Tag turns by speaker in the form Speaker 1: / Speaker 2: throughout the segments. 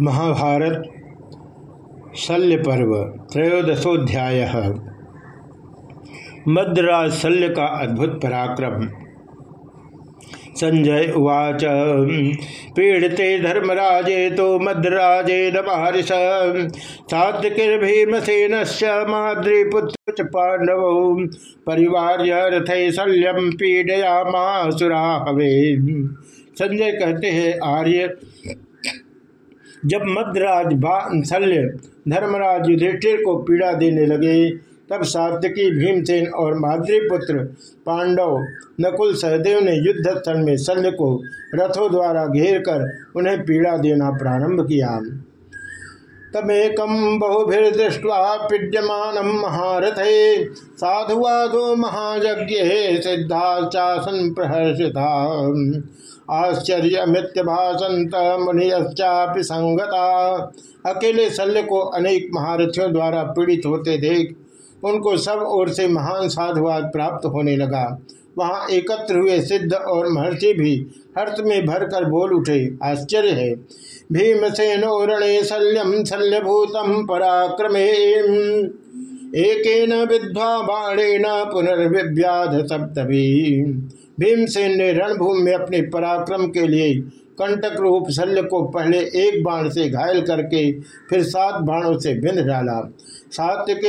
Speaker 1: महाभारत, शल्य पर्व, त्रयोदशोध्याय। मद्राज शल्य का अद्भुत पराक्रम। संजय उवाच, पीड़िते धर्मराजे तो मद्राजे नमहर्ष सात्विकीर्भीमसेन माद्रीपुत्र पांडव परिवार रथ शल्यम पीड़या मासुरा हवे संजय कहते हैं, आर्य जब मद्राज शल्य धर्मराज युधिष्ठिर को पीड़ा देने लगे, तब सात्यकी भीमसेन और माद्रीपुत्र पांडव नकुल सहदेव ने युद्ध स्थल में शल्य को रथों द्वारा घेर कर उन्हें पीड़ा देना प्रारंभ किया। तमेकम बहुभिर्दृष्ट्वा पीड्यमान महारथे, साधुवादो महायज्ञ सिद्धाचासन प्रहर्षिता आश्चर्य मित्य भाषंत मुनियश्चापि संगता। अकेले शल्य को अनेक महारथियों द्वारा पीड़ित होते देख, उनको सब ओर से महान साधुवाद प्राप्त होने लगा। वहाँ एकत्र हुए सिद्ध और महर्षि भी हर्ष में भरकर बोल उठे, आश्चर्य है। भीमसेनोरणे शल्यम शल्यभूतम पराक्रमे एक विद्वा बाणेन पुनर्व्याध सप्तभी भीमसेन ने रणभूमि में अपने पराक्रम के लिए कंटक रूप शल्य को पहले एक बाण से घायल करके फिर सात बाणों से बिंद डाला। सात्विक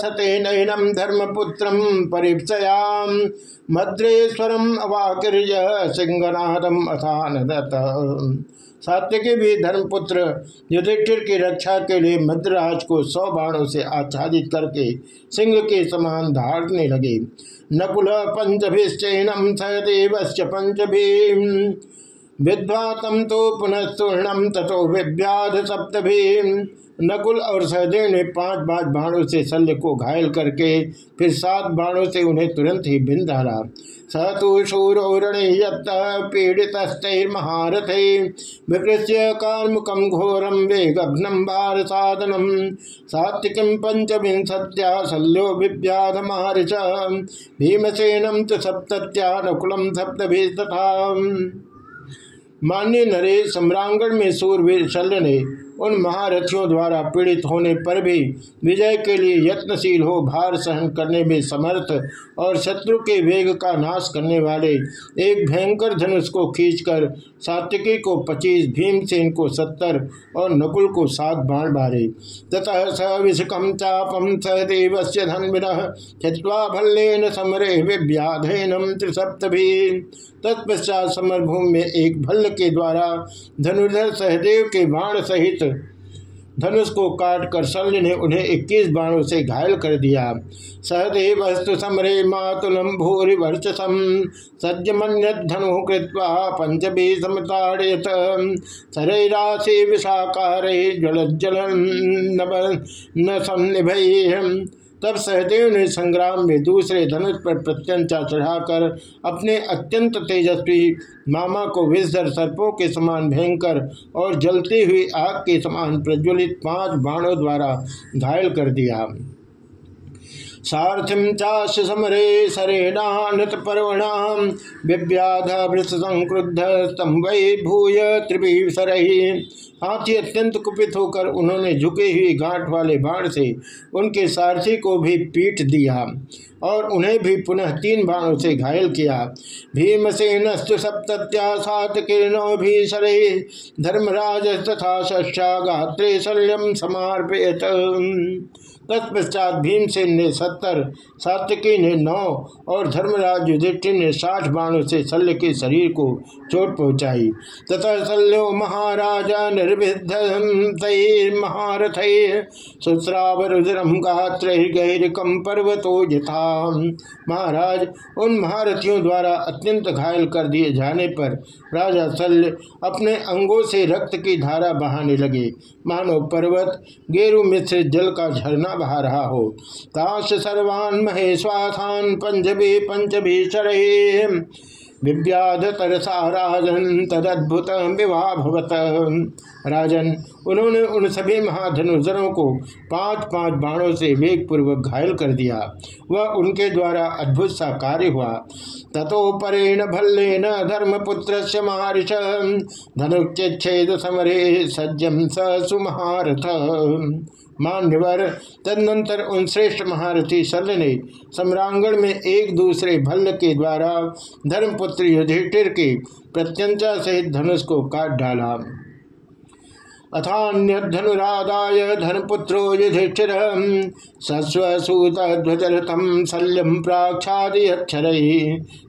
Speaker 1: सतेनम धर्मपुत्र परिपयाम मद्रेश्वरम अवाकिर्य सिंहनादम अथान सात्यकी भी धर्मपुत्र युधिष्ठिर की रक्षा के लिए मद्राज को सौ बाणों से आच्छादित करके सिंह के समान धारने लगे। नकुल पंचभिश्चैनम सहदेवश्च पंचभी विद्वातम तो पुनः सुवर्णम तथो विव्याध सप्तभी नकुल और सहदेव ने पाँच पाँच बाणों से शल्य को घायल करके फिर सात बाणों से उन्हें तुरंत ही भिन डाला स तो शूरौरणे पीड़ित महारथे। विकृष्य कार्मुकम घोरम वेगघ्नम बार साधनम सात्विकम पंचविंशत्या शल्यो विव्याध महर्ष भीमसेनम तो सप्त्या नकुलम सप्तभी तथा मान्य नरेश सम्रांगण में सूरवीर शल्य ने उन महारथियों द्वारा पीड़ित होने पर भी विजय के लिए यत्नशील हो भार सहन करने में समर्थ और शत्रु के वेग का नाश करने वाले एक भयंकर धनुष को खींचकर सात्विकी को पच्चीस, भीमसेन को सत्तर और नकुल को सात बाण बारे। ततः स विषकम चापम सहदेव से धन्विन छिवा भल्लेन समरे विव्याधेनम त्रिसप्तभी। तत्पश्चात समरभूमि में एक भल्ल के द्वारा धनुर्धर सहदेव के बाण सहित धनुष को काट कर शल्य ने उन्हें इक्कीस बाणों से घायल कर दिया। सहदेवस्तु समरे मातुलम भूरि वर्चसम। सज्जमन्य धनु कृत्वा पंचभी समताड़यत विषाकार विशाकार ज्वलज्जल न सन्निभय तब सहदेव ने संग्राम में दूसरे धनुष पर प्रत्यंचा चढ़ाकर अपने अत्यंत तेजस्वी मामा को विषधर सर्पों के समान भयंकर और जलती हुई आग के समान प्रज्वलित पाँच बाणों द्वारा घायल कर दिया। सारथिम चाश समरे सरेणानत पर्वणाम विव्याध वृत संक्रुद्ध स्तंभई भूय त्रिभिसरही हाथी अत्यंत कुपित होकर उन्होंने झुके हुए गांठ वाले बाण से उनके सारथी को भी पीट दिया और उन्हें भी पुनः तीन बाणों से घायल किया। भीमसेनस्तु सप्त्या सात किरणों भी सरे धर्मराज तथा शस्या गात्रे शल्यम समर्पित तत्पश्चात भीमसेन ने सत्तर सात्यकी ने नौ और धर्मराज युधिष्ठिर ने साठ बाणों से शल्य के शरीर को चोट पहुंचाई। तथा शल्यो महाराजा निर्विध महारथ सुश्रावरुद्रम गात्र गैरिकम पर्वतो यथा। महाराज, उन महारथियों द्वारा अत्यंत घायल कर दिए जाने पर राजा शल्य अपने अंगों से रक्त की धारा बहाने लगे। मानो पर्वत, गेरु मिश्र जल का झरना बहा रहा हो। ताश सर्वान महेश्वासान पंचभी पंचभी शरहे विव्याध तरसा राजन तदद्भुत विवाह भवत। राजन, उन्होंने उन सभी महाधनुजरों को पाँच पाँच बाणों से वेग पूर्वक घायल कर दिया। वह उनके द्वारा अद्भुत सा कार्य हुआ। तथोपरेण भल्लेन धर्मपुत्र से महर्ष धनुच्छेद समरे सज्जम स सुमहारथ। मान्यवर तदनंतर उन श्रेष्ठ महारथी शल्य ने सम्रांगण में एक दूसरे भल्ल के द्वारा धर्मपुत्र युधिष्ठिर के प्रत्यंचा सहित धनुष को काट डाला। अथान्यधनुराधाय धनपुत्रो युधिष्ठिर सस्वसूतध्वजरथम शल्यम प्राक्षादिक्षर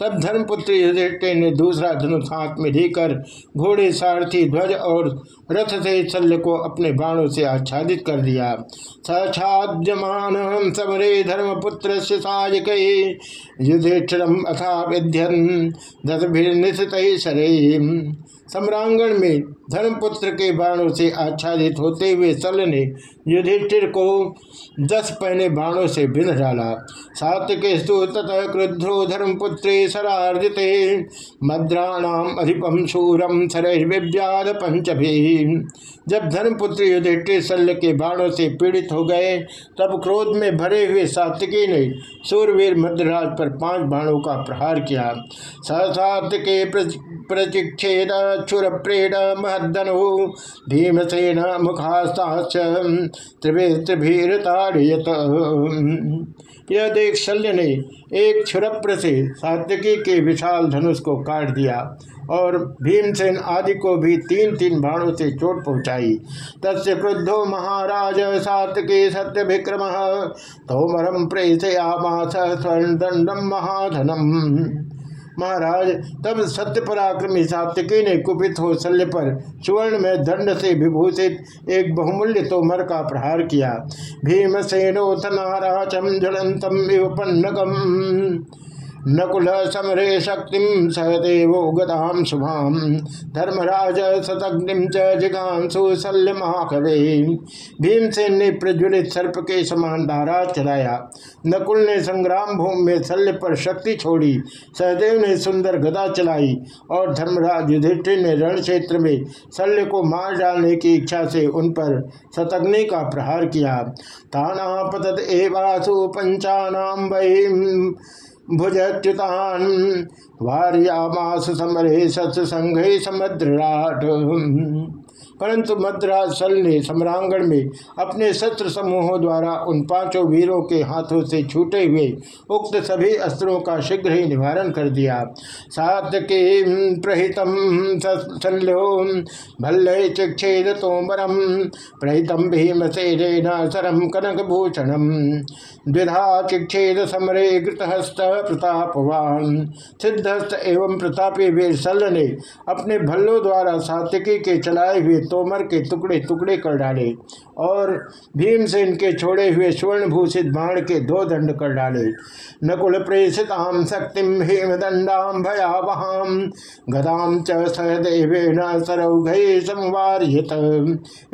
Speaker 1: तब धर्मपुत्र युधिष्ठिर ने दूसरा धनुष हाथ में लेकर घोड़े, सारथी, ध्वज और रथ से शल्य को अपने बाणों से आच्छादित कर दिया। सछाद्यमान समरे धर्मपुत्र से सायक युधिष्ठिरम अथा विध्यन दसभिर्निशित शरय सम्रांगण में धर्मपुत्र के बाणों से आच्छादित होते हुए सल ने युधिष्ठिर को दस पहने बाणों से बिन डाला। सात्विके ततः क्रुद्धो धर्मपुत्रे सरार्जिते मद्राणाम अधिपम शूरम सरव्याद पंचभी। जब धर्मपुत्र युधिष्ठिर शल्य के बाणों से पीड़ित हो गए, तब क्रोध में भरे हुए सात्विकी ने सूरवीर मद्राज पर पाँच बाणों का प्रहार किया। सात्विके प्रचिक्षेद क्षुरप्रेण महदनु भीमसेन मुखास्ताच त्रिभीरताड़यत यह देख शल्य ने एक क्षुरप्र से सात्यकी के विशाल धनुष को काट दिया और भीमसेन आदि को भी तीन तीन बाणों से चोट पहुंचाई। तस्य क्रुद्धो महाराज सातके सत्य विक्रम तोमरम प्रेषयामास स्वर्ण दंडम महाधनम। महाराज, तब सत्य पराक्रमी सात्विकी ने कुपित हो शल्य पर सुवर्ण में दंड से विभूषित एक बहुमूल्य तोमर का प्रहार किया। भीमसेनोथ नाराचम ज्वलंतम पन्नकम नकुल समरे शक्ति सहदेव गदाम शुभाम धर्मराज सतग्निम जिगांसु शल्य महाकवे भीमसेन ने प्रज्वलित सर्प के समान धारा चलाया। नकुल ने संग्राम भूमि में शल्य पर शक्ति छोड़ी। सहदेव ने सुंदर गदा चलाई और धर्मराज युधिष्ठिर ने रण क्षेत्र में शल्य को मार डालने की इच्छा से उन पर शतग्नि का प्रहार किया। ताना पतत एवासु पंचानाम वही भुजच्युतान वार्यामास समरे सत्संग समुद्राट परंतु मद्राज सल ने सम्रांगण में अपने शस्त्र समूहों द्वारा उन पाँचों वीरों के हाथों से छूटे हुए उक्त सभी अस्त्रों का शीघ्र ही निवारण कर दिया। सात के प्रहितम शल्यो भल्ले चिक्षेद तोमरम प्रहितम भीम से सरम कनक भूषणम द्विधा चिक्षेद समरे घृतहस्त प्रतापवान। सिद्धस्त एवं प्रतापी वीर सल ने अपने भल्लों द्वारा सात्विकी के चलाए हुए तोमर के टुकड़े टुकड़े कर डाले और भीमसेन के छोड़े हुए स्वर्ण भूषित बाण के दो दंड कर डाले। नकुल प्रेषिताम शक्तिम दंडाम भयावहाम गदाम च सहदेवेन सरौघ संवारित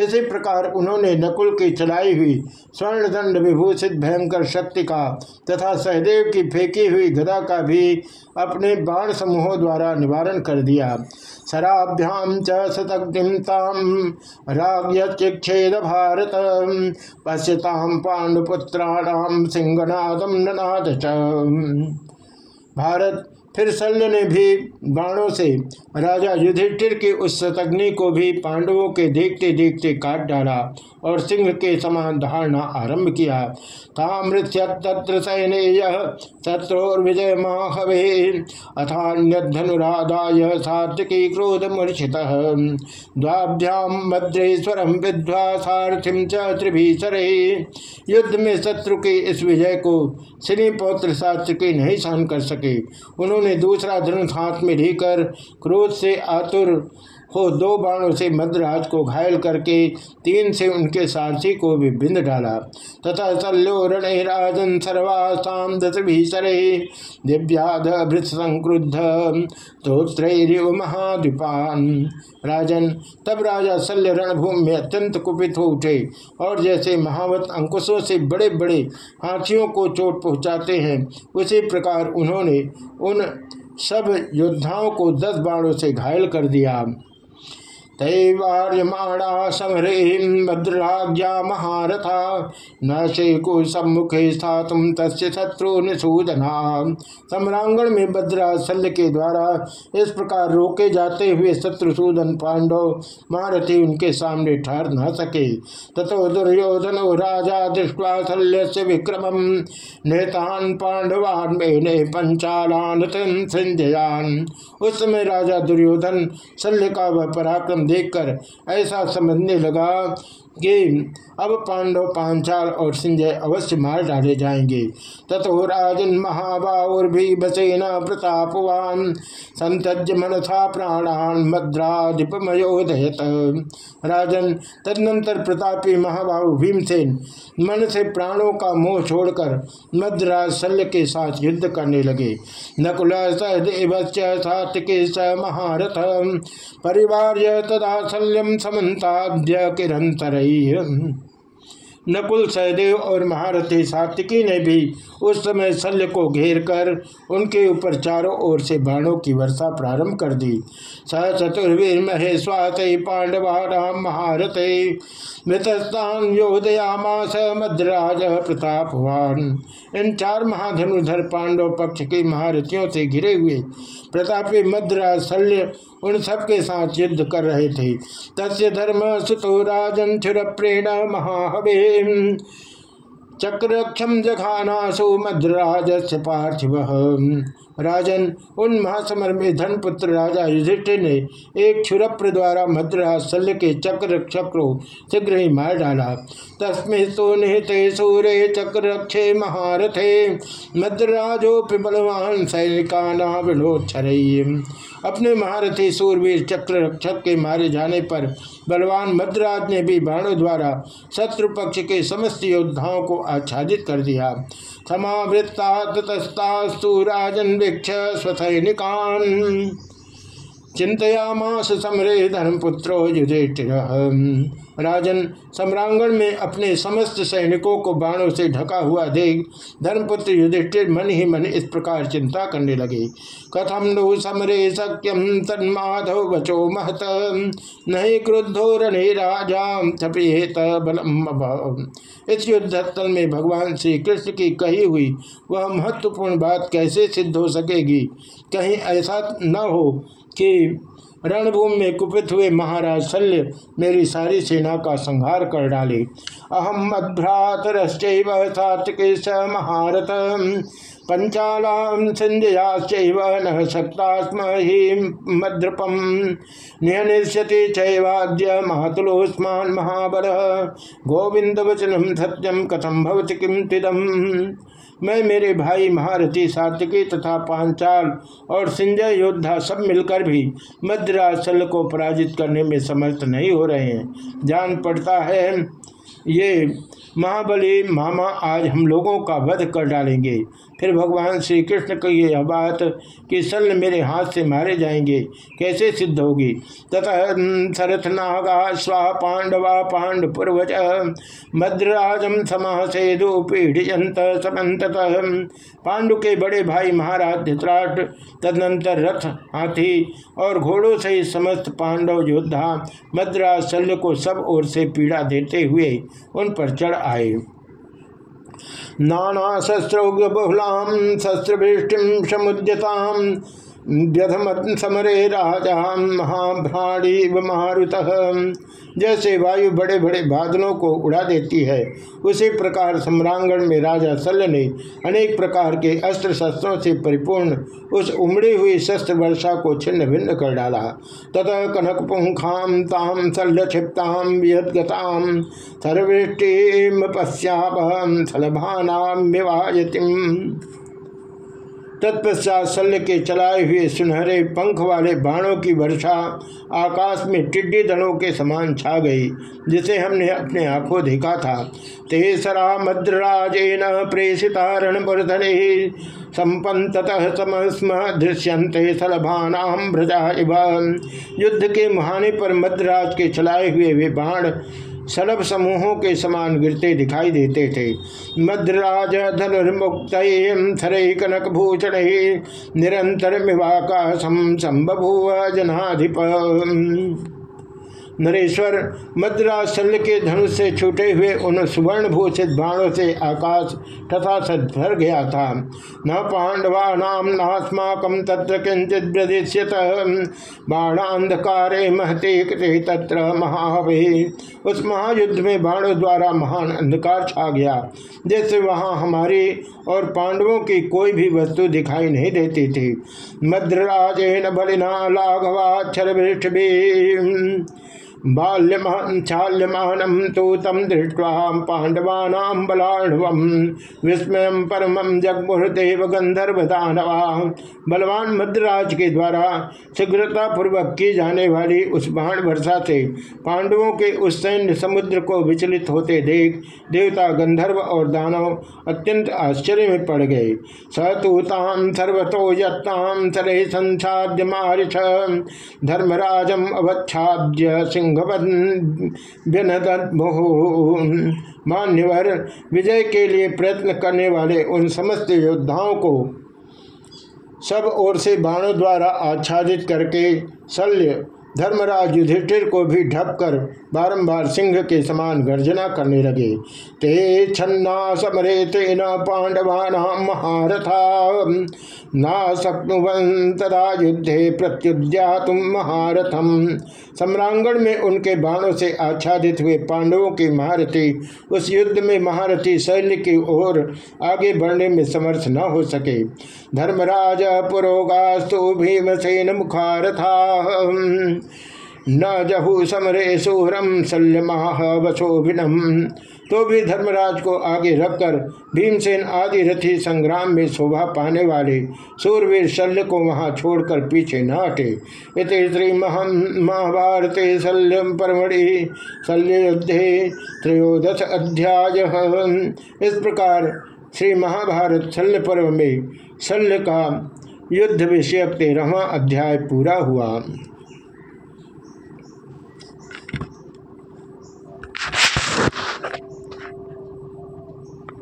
Speaker 1: इसी प्रकार उन्होंने नकुल की चलाई हुई स्वर्ण दंड विभूषित भयंकर शक्ति का तथा सहदेव की फेंकी हुई गदा का भी अपने बाण समूहों द्वारा निवारण कर दिया। शराभ्याम च शतग्निमताम राग्यचिक्षेद भारत पश्यताम पांडुपुत्राणाम सिंहनादम ननाद भारत फिर शल्य ने भी बाणों से राजा युधिष्ठिर की उस शतग्नि को भी पांडवों के देखते देखते काट डाला और सिंह के समान धारणा आरंभ किया। तामृत्युत्र सैन्य शत्रुर्विजय माहवे सात्विकी क्रोध मूर्छित। द्वाभ्याम विद्वा सारथिम युद्ध में शत्रु के इस विजय को श्री पौत्र सात्विकी नहीं सहन कर सके। उन्होंने दूसरा धनुष हाथ में लेकर क्रोध से आतुर हो दो बाणों से मद्राज को घायल करके तीन से उनके सारथी को भी बिंद डाला। तथा शल्यो रण राजन सर्वासाम दस भीषरे दिव्याध भृत संक्रुद्ध स्त्रोत्र महाद्वीपान। राजन, तब राजा शल्य रणभूमि में अत्यंत कुपित हो उठे और जैसे महावत अंकुशों से बड़े बड़े हाथियों को चोट पहुँचाते हैं, उसी प्रकार उन्होंने उन सब योद्धाओं को दस बाणों से घायल कर दिया। तैवार्यमाणा समरे भद्राज्ञा महारथा। न शेको सम्मुखे स्थातुम तस्य शत्रु निषूदना सम्रांगण में भद्रा शल्य के द्वारा इस प्रकार रोके जाते हुए शत्रुसूदन पांडव महारथी उनके सामने ठहर न सके। तथो दुर्योधन राजा दृष्टवा शल्य से विक्रम, नेतान पांडवान मेने पंचालान संजयान उस समय राजा दुर्योधन शल्य का वह पराक्रम देखकर ऐसा समझने लगा कि अब पांडव, पांचाल और संजय अवश्य मार डाले जाएँगे। तथो राजन महाबाउर्भी बसेना प्रतापवान। संतज मनसा प्राणान मद्राधिपमयोदयत राजन, तदनंतर प्रतापी महाबाहु भीमसेन मन से प्राणों का मोह छोड़कर मद्राज शल्य के साथ युद्ध करने लगे। नकुल सहदेव स महारथ परिवार तदा शल्यम समन्ताद्य किरंतर नकुल, सहदेव और महारथी सात्विकी ने भी उस समय शल्य को घेर कर उनके ऊपर चारों ओर से बाणों की वर्षा प्रारंभ कर दी। स चतुर्वीर महेश्वास पांडवा राम महारथे मृतस्तान योदयामास मद्राज प्रतापवान इन चार महाधनुधर पांडव पक्ष के महारथियों से घिरे हुए प्रतापी मद्राज शल्य उन सबके साथ युद्ध कर रहे थे। तस्य धर्म सुतो राजन क्षुर प्रेण महाहवे चक्रक्षम जघानासु मद्राज पार्थिव। राजन, उन महासमर में धनपुत्र राजा युधिष्ठिर ने एक क्षुरप्र द्वारा मद्राज शल्य के चक्र चक्रो शीघ्र ही मार डाला। तस्में तो निहते सूर्य चक्रक्षे महारथे मद्राजो बलवान सैनिका नाविलोच्छर अपने महारथी सूरवीर चक्र रक्षक के मारे जाने पर बलवान मद्राज ने भी बाणों द्वारा शत्रु पक्ष के समस्त योद्धाओं को आच्छादित कर दिया। समावृत्ता ततस्तास्तु राजन वृक्ष स्वसैनिकान चिंतयामास समरे धर्मपुत्रो युधिष्ठिर राजन, सम्रांगण में अपने समस्त सैनिकों को बाणों से ढका हुआ देख, धर्मपुत्र युधिष्ठिर मन ही मन इस प्रकार चिंता करने लगे। कथम नु समरे सक्यम तन्माधव बचो महत, नहीं क्रुद्धो रणे राजा छपेत बलम इस युद्धस्थल में भगवान श्री कृष्ण की कही हुई वह महत्वपूर्ण बात कैसे सिद्ध हो सकेगी? कहीं ऐसा न हो कि रणभूमि में कुपित हुए महाराज शल्य मेरी सारी सेना का संहार कर डाले। अहम मद्भ्रातरश्चैव सात्विक महारथ पंचालाम संजयाश्चैव न शक्तास्म ही मद्रपम। नियनिष्यति चैवाद्य महतुलोस्मान महाबल। गोविंद वचनम सत्यम कथम भवति किम तिदम मैं मेरे भाई महारथी सात्विकी तथा पांचाल और सिंजय योद्धा सब मिलकर भी मद्रासल को पराजित करने में समर्थ नहीं हो रहे हैं। जान पड़ता है, ये महाबली मामा आज हम लोगों का वध कर डालेंगे। फिर भगवान श्री कृष्ण की यह बात कि सल मेरे हाथ से मारे जाएँगे, कैसे सिद्ध होगी? तथा सरथ नागा स्वा पांडवा पांडपुरवच मद्राजम समासेदु पीढ़ियंत समत पांडु के बड़े भाई महाराज धित्राट, तदनंतर रथ, हाथी और घोड़ों से समस्त पांडव योद्धा मद्राज शल्य को सब ओर से पीड़ा देते हुए उन पर चढ़ आए। नाना शस्त्र बहुलाम शस्त्रभीष्टि समुद्यताम व्यधमत समरे राजा महाभ्राणी मारुत। जैसे वायु बड़े बड़े बादलों को उड़ा देती है, उसी प्रकार सम्रांगण में राजा सल ने अनेक प्रकार के अस्त्र शस्त्रों से परिपूर्ण उस उमड़ी हुई शस्त्र वर्षा को छिन्न भिन्न कर डाला। तथा कनक पुंखाम ताम शल्य क्षिप्ताम विहदगताम सर्वेष्टि पश्यापहम सलभानाम विवायतिम। तत्पश्चात शल्य के चलाए हुए सुनहरे पंख वाले बाणों की वर्षा आकाश में टिड्डी दलों के समान छा गई, जिसे हमने अपने आँखों देखा था। तेसरा मद्राजेन प्रेषिता रणपुरधरे संपत समस्म दृश्यंते सलभानाम भ्रजा युद्ध के मुहाने पर मद्राज के चलाए हुए वे बाण सलभ समूहों के समान गिरते दिखाई देते थे। मद्राज धनुर्मुक्त थरे कनक भूषण निरंतर मिवाकाशम संबभूव जनाधिप। नरेश्वर मद्रासल के धनुष से छूटे हुए उन सुवर्ण भूषित बाणों से आकाश तथा सद भर गया था। न पांडवा नाम नास्माकम तत्र किंचित प्रदिश्यत। बाणांधकारे महते तत्र महावे उस महायुद्ध में बाणों द्वारा महान अंधकार छा गया। जैसे वहाँ हमारी और पांडवों की कोई भी वस्तु दिखाई नहीं देती थी। मद्रराजेन बलिना लाघवाक्षर भी बाल्यमान्म तो तम दृष्ट्वा विस्मय परम जगमुहदेव गंधर्व दानवा बलवान मद्राज के द्वारा शीघ्रता पूर्वक की जाने वाली उस बाण वर्षा से पांडवों के उस सैन्य समुद्र को विचलित होते देख देवता गंधर्व और दानव अत्यंत आश्चर्य में पड़ गए। सतूताम सर्वतो यत्ताम सरे संसाद्य मारिष। धर्मराजम अवच्छाद्य सिंह मान्यवर विजय के लिए प्रयत्न करने वाले उन समस्त योद्धाओं को सब ओर से बाणों द्वारा आच्छादित करके शल्य धर्मराज युधिष्ठिर को भी ढप कर बारम्बार सिंह के समान गर्जना करने लगे। ते छन्ना समरे तेन पांडवान महारथा। ना शक्नुवंतरा युद्धे प्रत्युद्या तुम महारथम। सम्रांगण में उनके बाणों से आच्छादित हुए पांडवों की महारथी उस युद्ध में महारथी सैन्य की ओर आगे बढ़ने में समर्थ न हो सके। धर्मराज पुरोगास्तु भीमसेन मुखारथा। न जहू समरे सूरम शल्यमाह वशोभिनम तो भी धर्मराज को आगे रखकर भीमसेन आदि रथी संग्राम में शोभा पाने वाले सूरवीर शल्य को वहाँ छोड़कर पीछे न हटे। इत श्री महाभारत शल्यम परमढ़ि शल्य त्रयोदश अध्याय। इस प्रकार श्री महाभारत शल्य पर्व में शल्य का युद्ध विषयक तेरहवा अध्याय पूरा हुआ।